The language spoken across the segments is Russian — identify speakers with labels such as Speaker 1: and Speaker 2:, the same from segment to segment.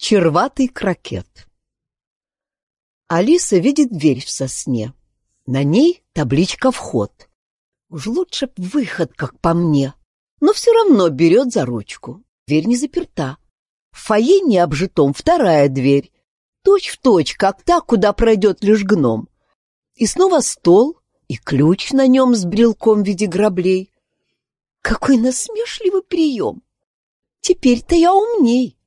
Speaker 1: Черватый крокет. Алиса видит дверь в сосне. На ней табличка «Вход». Уж лучше б выход, как по мне. Но все равно берет за ручку. Дверь не заперта. В фойе необжитом вторая дверь. Точь в точь, как та, куда пройдет лишь гном. И снова стол, и ключ на нем с брелком в виде граблей. Какой насмешливый прием! Теперь-то я умней.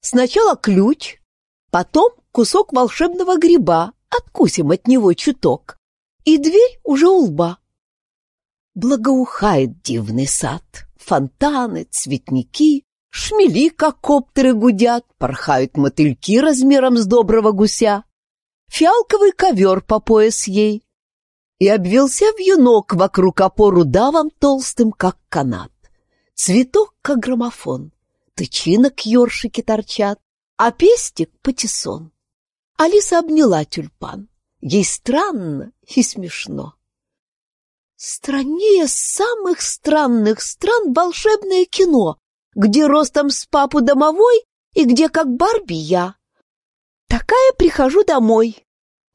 Speaker 1: Сначала ключ, потом кусок волшебного гриба, откусим от него чуток, и дверь уже у лба. Благоухает дивный сад, фонтаны, цветники, шмели, как коптеры гудят, порхают мотыльки размером с доброго гуся, фиалковый ковер по пояс ей, и обвелся вьюнок вокруг опору давом толстым, как канат. Цветок, как граммофон, тычинок ёршики торчат, а пестик — патиссон. Алиса обняла тюльпан. Ей странно и смешно. Страннее самых странных стран волшебное кино, где ростом с папу домовой и где как Барби я. Такая прихожу домой.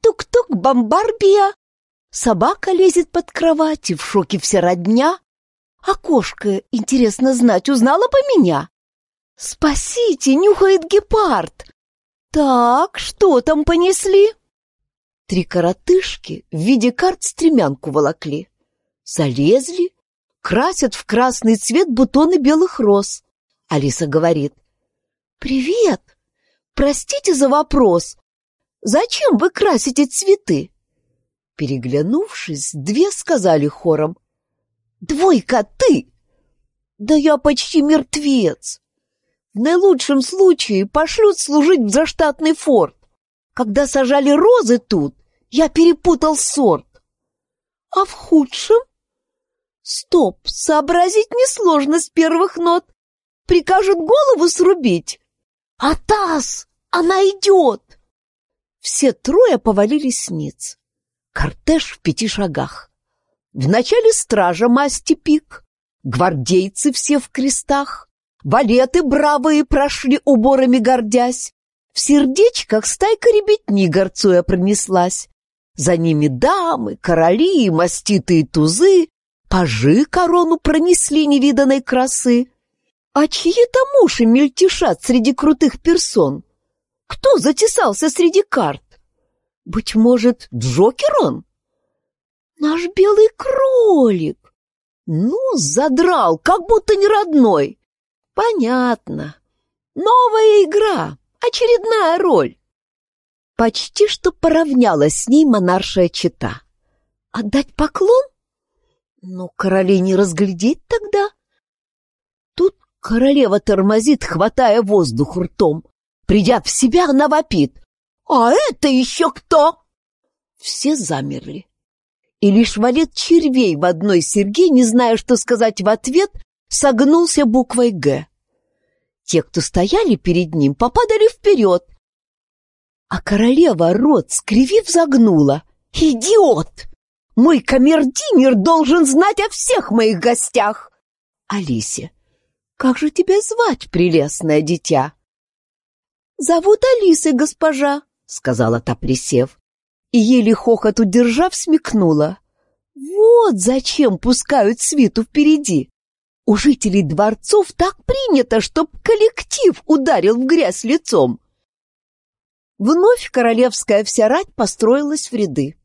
Speaker 1: Тук-тук, бомбарбия. Собака лезет под кровать, и в шоке вся родня. А кошка, интересно знать, узнала бы меня? «Спасите, нюхает гепард!» «Так, что там понесли?» Три коротышки в виде карт стремянку волокли. Залезли, красят в красный цвет бутоны белых роз. Алиса говорит. «Привет! Простите за вопрос. Зачем вы красите цветы?» Переглянувшись, две сказали хором. «Двойка, ты!» «Да я почти мертвец!» В наилучшем случае пошлют служить в заштатный форт. Когда сажали розы тут, я перепутал сорт. А в худшем? Стоп, сообразить несложно с первых нот. Прикажут голову срубить. А таз, она идет. Все трое повалились ниц. Кортеж в пяти шагах. Вначале стража масти пик, гвардейцы все в крестах, Валеты бравые прошли уборами гордясь. В сердечках стайка ребятни горцуя пронеслась. За ними дамы, короли и маститые тузы, Пажи корону пронесли невиданной красы. А чьи-то муши мельтешат среди крутых персон? Кто затесался среди карт? Быть может, Джокер он? Наш белый кролик. Ну, задрал, как будто не родной. Понятно. Новая игра, очередная роль. Почти что поравнялась с ней монаршая чита. Отдать поклон? Ну, королей не разглядеть тогда. Тут королева тормозит, хватая воздух ртом. Придя в себя, она вопит. «А это еще кто?» Все замерли. И лишь валет червей в одной серьге, не зная, что сказать в ответ, согнулся буквой «Г». Те, кто стояли перед ним, попадали вперед. А королева рот, скривив, загнула. «Идиот! Мой камердинер должен знать о всех моих гостях!» «Алисе, как же тебя звать, прелестное дитя?» «Зовут Алисой, госпожа», — сказала та, присев. И еле хохот удержав, смекнула. «Вот зачем пускают свиту впереди!» У жителей дворцов так принято, чтоб коллектив ударил в грязь лицом. Вновь королевская вся рать построилась в ряды.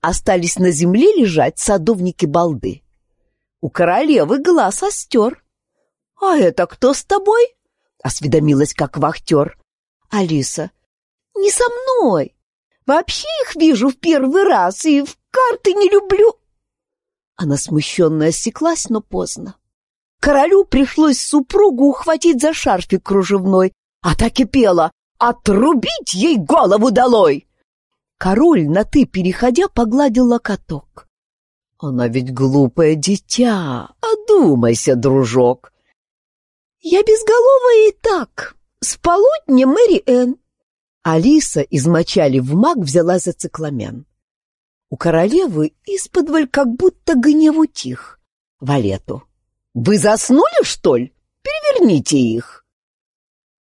Speaker 1: Остались на земле лежать садовники-балды. У королевы глаз остер. «А это кто с тобой?» — осведомилась как вахтер. «Алиса, не со мной. Вообще их вижу в первый раз и в карты не люблю». Она смущенно осеклась, но поздно. Королю пришлось супругу ухватить за шарфик кружевной, а так и пела «Отрубить ей голову долой!» Король на «ты» переходя погладил локоток. «Она ведь глупое дитя, одумайся, дружок!» «Я безголовая и так, с полудня Мэри Энн!» Алиса измочали в маг взяла за цикламен. У королевы исподволь как будто гнев утих. Валету. Вы заснули, что ли? Переверните их.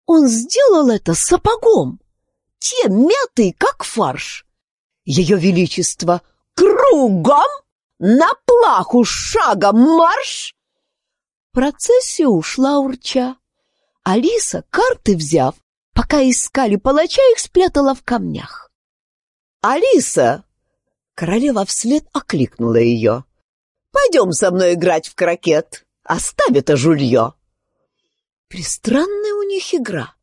Speaker 1: Он сделал это сапогом. Те мятые, как фарш. Ее Величество кругом на плаху шагом марш! Процессия ушла урча. Алиса, карты взяв, пока искали палача, их спрятала в камнях. «Алиса!» Королева вслед окликнула ее. «Пойдем со мной играть в крокет. Оставь это жулье!» Пристранная у них игра.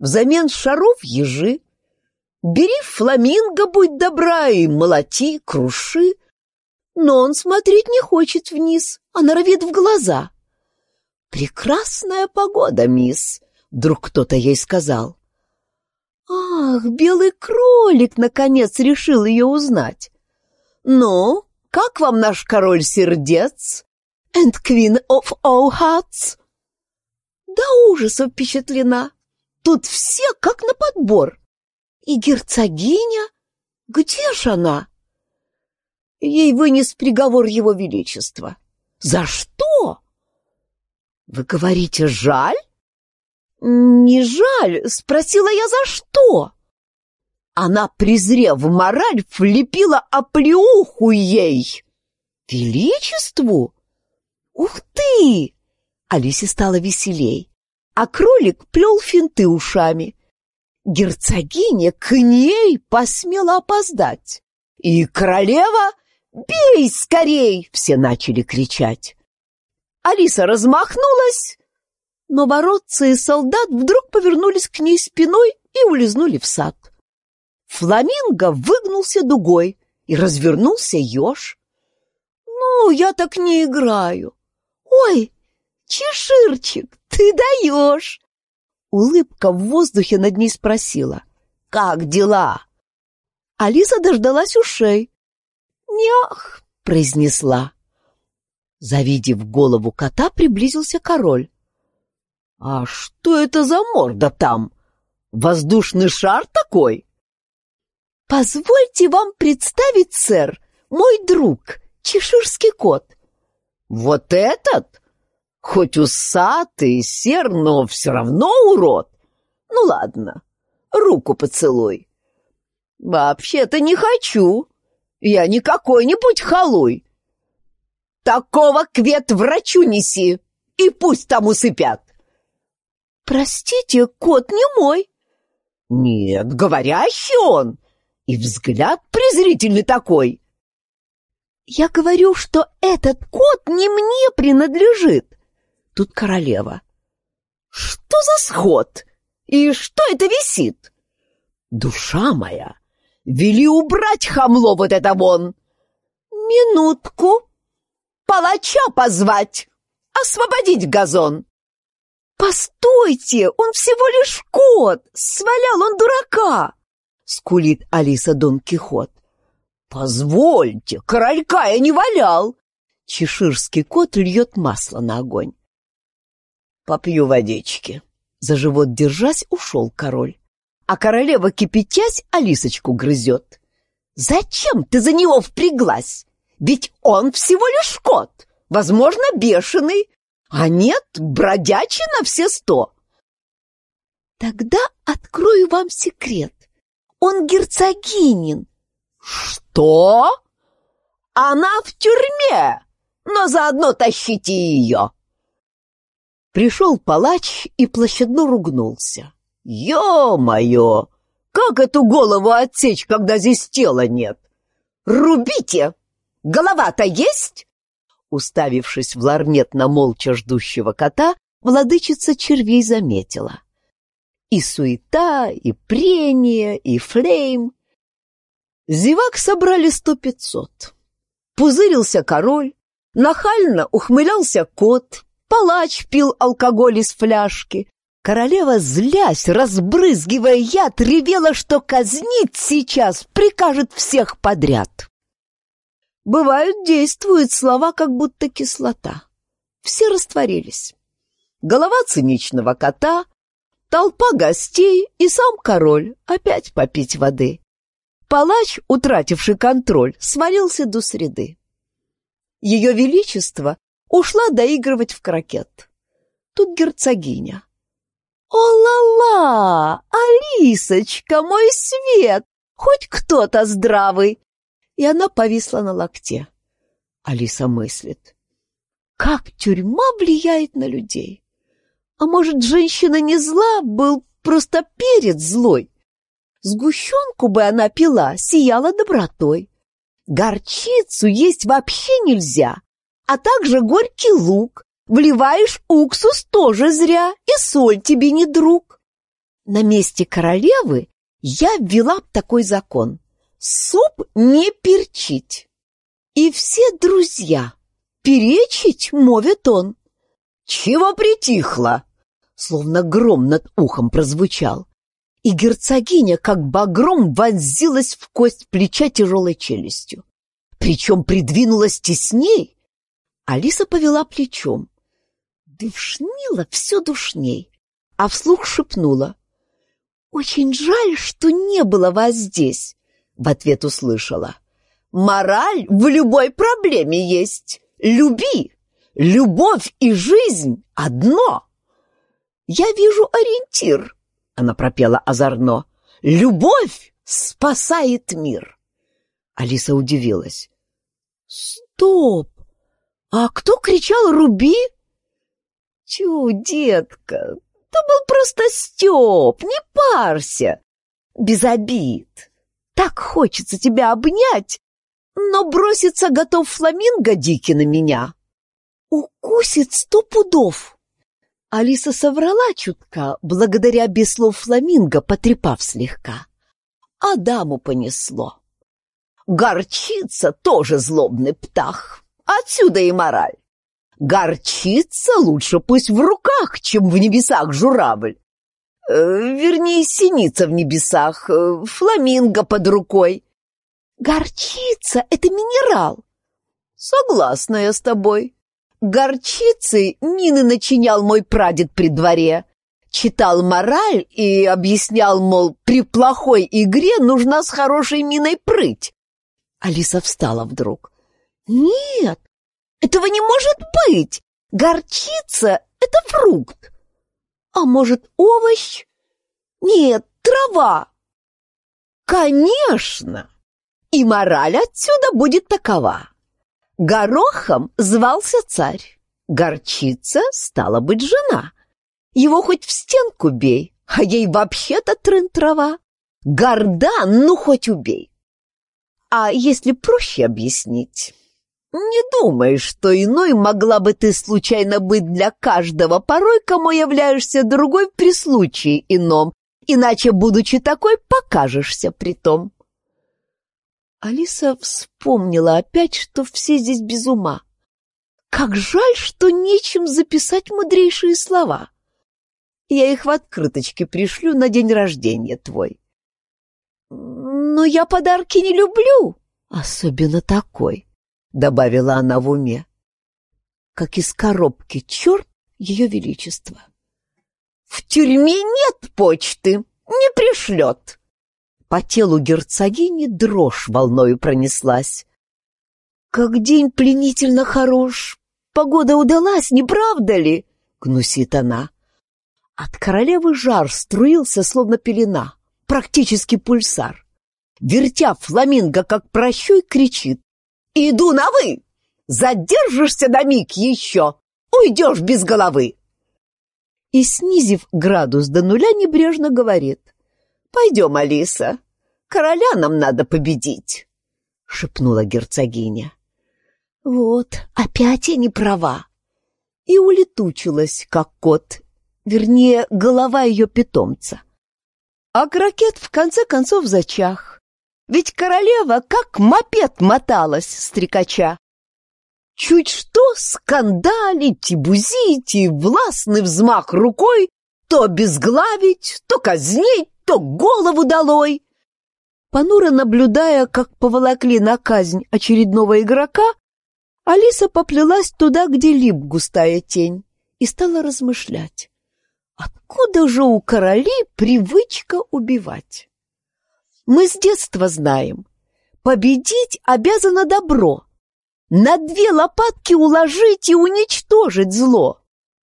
Speaker 1: Взамен шаров ежи. Бери фламинго, будь добра, и молоти, круши. Но он смотреть не хочет вниз, а норовит в глаза. «Прекрасная погода, мисс», — вдруг кто-то ей сказал. «Ах, белый кролик, наконец, решил ее узнать. Ну, как вам наш король сердец? And queen of all hearts?» До ужаса впечатлена. Тут все как на подбор. И герцогиня? Где ж она? Ей вынес приговор его величества. За что? Вы говорите, жаль? Не жаль, спросила я, за что? Она, презрев мораль, влепила оплеуху ей. Величеству? Ух ты! Алисе стало веселей, а кролик плел финты ушами. Герцогиня к ней посмела опоздать. И королева «Бей скорей!» — все начали кричать. Алиса размахнулась, но бородцы и солдат вдруг повернулись к ней спиной и улизнули в сад. Фламинго выгнулся дугой, и развернулся еж. «Ну, я так не играю. Ой, чеширчик, ты даешь!» Улыбка в воздухе над ней спросила. «Как дела?» Алиса дождалась ушей. «Нях!» — произнесла. Завидев голову кота, приблизился король. «А что это за морда там? Воздушный шар такой?» «Позвольте вам представить, сэр, мой друг, чеширский кот». «Вот этот? Хоть усатый, сер, но все равно урод. Ну ладно, руку поцелуй». «Вообще-то не хочу. Я не какой-нибудь халуй. Такого квет врачу неси, и пусть там усыпят. Простите, кот не мой. Нет, говорящий он, и взгляд презрительный такой. Я говорю, что этот кот не мне принадлежит. Тут королева. Что за сход? И что это висит? Душа моя, вели убрать хамло вот это вон. Минутку, палача позвать, освободить газон. «Постойте, он всего лишь кот! Свалял он дурака!» — скулит Алиса Дон Кихот. «Позвольте, королька я не валял!» Чеширский кот льет масло на огонь. «Попью водички». За живот держась, ушел король. А королева, кипятясь, Алисочку грызет. «Зачем ты за него впряглась? Ведь он всего лишь кот, возможно, бешеный, а нет, бродячий на все сто. Тогда открою вам секрет. Он герцогинин. Что? Она в тюрьме, но заодно тащите ее. Пришел палач и площадно ругнулся. Ё-моё! Как эту голову отсечь, когда здесь тела нет? Рубите! Голова-то есть?» Уставившись в ларнет на молча ждущего кота, владычица червей заметила. И суета, и прение, и флейм. Зевак собрали сто пятьсот. Пузырился король, нахально ухмылялся кот, палач пил алкоголь из фляжки. Королева, злясь, разбрызгивая яд, ревела, что казнить сейчас прикажет всех подряд. Бывают, действуют слова, как будто кислота. Все растворились. Голова циничного кота, толпа гостей и сам король опять попить воды. Палач, утративший контроль, свалился до среды. Ее Величество ушла доигрывать в крокет. Тут герцогиня. «О-ла-ла!» Алисочка, мой свет! Хоть кто-то здравый!» И она повисла на локте. Алиса мыслит. Как тюрьма влияет на людей? А может, женщина не зла, был просто перец злой? Сгущенку бы она пила, сияла добротой. Горчицу есть вообще нельзя, а также горький лук. Вливаешь уксус тоже зря, и соль тебе не друг. На месте королевы я ввела б такой закон. Суп не перчить. И все друзья. Перечить, мовит он. Чего притихло? Словно гром над ухом прозвучал и герцогиня, как багром, вонзилась в кость плеча тяжелой челюстью. Причем придвинулась тесней. Алиса повела плечом. Душнило все душней, а вслух шепнула. «Очень жаль, что не было вас здесь», — в ответ услышала. «Мораль в любой проблеме есть. Люби. Любовь и жизнь — одно. Я вижу ориентир» она пропела озорно. «Любовь спасает мир!» Алиса удивилась. «Стоп! А кто кричал «Руби»?» «Тю, детка, это был просто Степ, не парься! Без обид! Так хочется тебя обнять, но броситься готов фламинго дикий на меня. Укусит сто пудов!» Алиса соврала чутка, благодаря без слов фламинго, потрепав слегка. А даму понесло. Горчица тоже злобный птах. Отсюда и мораль. Горчица лучше пусть в руках, чем в небесах журавль. Э, вернее, синица в небесах, э, фламинго под рукой. Горчица — это минерал. Согласна я с тобой. Горчицей мины начинял мой прадед при дворе. Читал мораль и объяснял, мол, при плохой игре нужна с хорошей миной прыть. Алиса встала вдруг. «Нет, этого не может быть! Горчица — это фрукт! А может, овощ? Нет, трава!» «Конечно! И мораль отсюда будет такова. Горохом звался царь, горчица стала быть жена. Его хоть в стенку бей, а ей вообще-то трын трава. Горда, ну хоть убей. А если проще объяснить, не думай, что иной могла бы ты случайно быть для каждого, порой кому являешься другой при случае ином, иначе, будучи такой, покажешься при том. Алиса вспомнила опять, что все здесь без ума. Как жаль, что нечем записать мудрейшие слова. Я их в открыточке пришлю на день рождения твой. Но я подарки не люблю, особенно такой, — добавила она в уме. Как из коробки черт ее величество. В тюрьме нет почты, не пришлет. По телу герцогини дрожь волною пронеслась. «Как день пленительно хорош! Погода удалась, не правда ли?» — гнусит она. От королевы жар струился, словно пелена, практически пульсар. Вертя фламинго, как прощой, кричит. «Иду на вы! Задержишься на миг еще! Уйдешь без головы!» И, снизив градус до нуля, небрежно говорит. «Пойдем, Алиса, короля нам надо победить», — шепнула герцогиня. «Вот, опять я не права». И улетучилась, как кот, вернее, голова ее питомца. А крокет в конце концов зачах, ведь королева как мопед моталась, стрекача. Чуть что скандалить и бузить, и властный взмах рукой то обезглавить, то казнить, то голову долой!» Понуро наблюдая, как поволокли на казнь очередного игрока, Алиса поплелась туда, где лип густая тень, и стала размышлять. Откуда же у королей привычка убивать? Мы с детства знаем, победить обязано добро, на две лопатки уложить и уничтожить зло,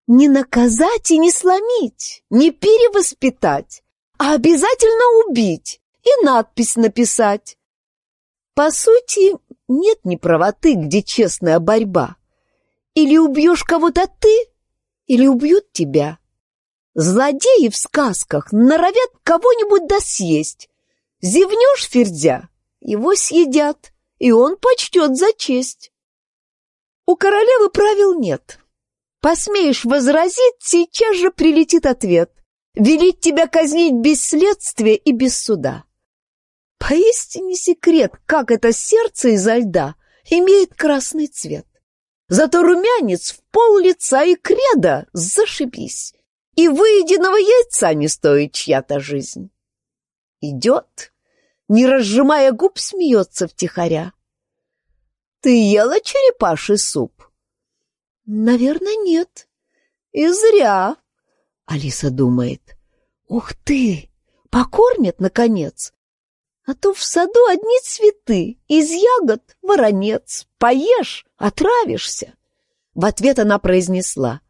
Speaker 1: не наказать и не сломить, не перевоспитать, а обязательно убить и надпись написать. По сути, нет неправоты, где честная борьба. Или убьешь кого-то ты, или убьют тебя. Злодеи в сказках норовят кого-нибудь досъесть. Зевнешь, Фердя, его съедят, и он почтет за честь. У королевы правил нет. Посмеешь возразить, сейчас же прилетит ответ. Велит тебя казнить без следствия и без суда. Поистине секрет, как это сердце изо льда имеет красный цвет. Зато румянец в пол лица и кредо зашибись. И выеденного яйца не стоит чья-то жизнь. Идет, не разжимая губ, смеется втихаря. Ты ела черепаший суп? Наверное, нет. И зря. Алиса думает. Ух ты, покормят, наконец. А то в саду одни цветы, из ягод воронец. Поешь, отравишься. В ответ она произнесла.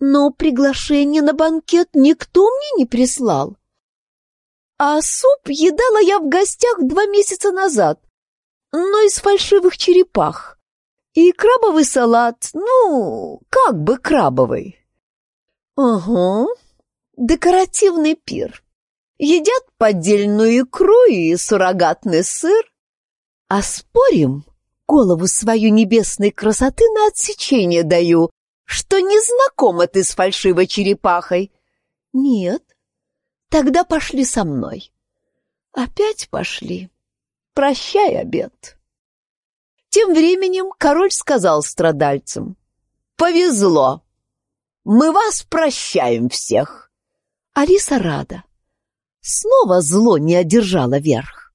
Speaker 1: Но приглашение на банкет никто мне не прислал. А суп едала я в гостях два месяца назад, но из фальшивых черепах. И крабовый салат, ну, как бы крабовый. Ага, декоративный пир. Едят поддельную икру и суррогатный сыр. А спорим, голову свою небесной красоты на отсечение даю, что не знакома ты с фальшивой черепахой. Нет, тогда пошли со мной. Опять пошли. Прощай, обед. Тем временем король сказал страдальцам. «Повезло! Мы вас прощаем всех!» Алиса рада. Снова зло не одержало верх.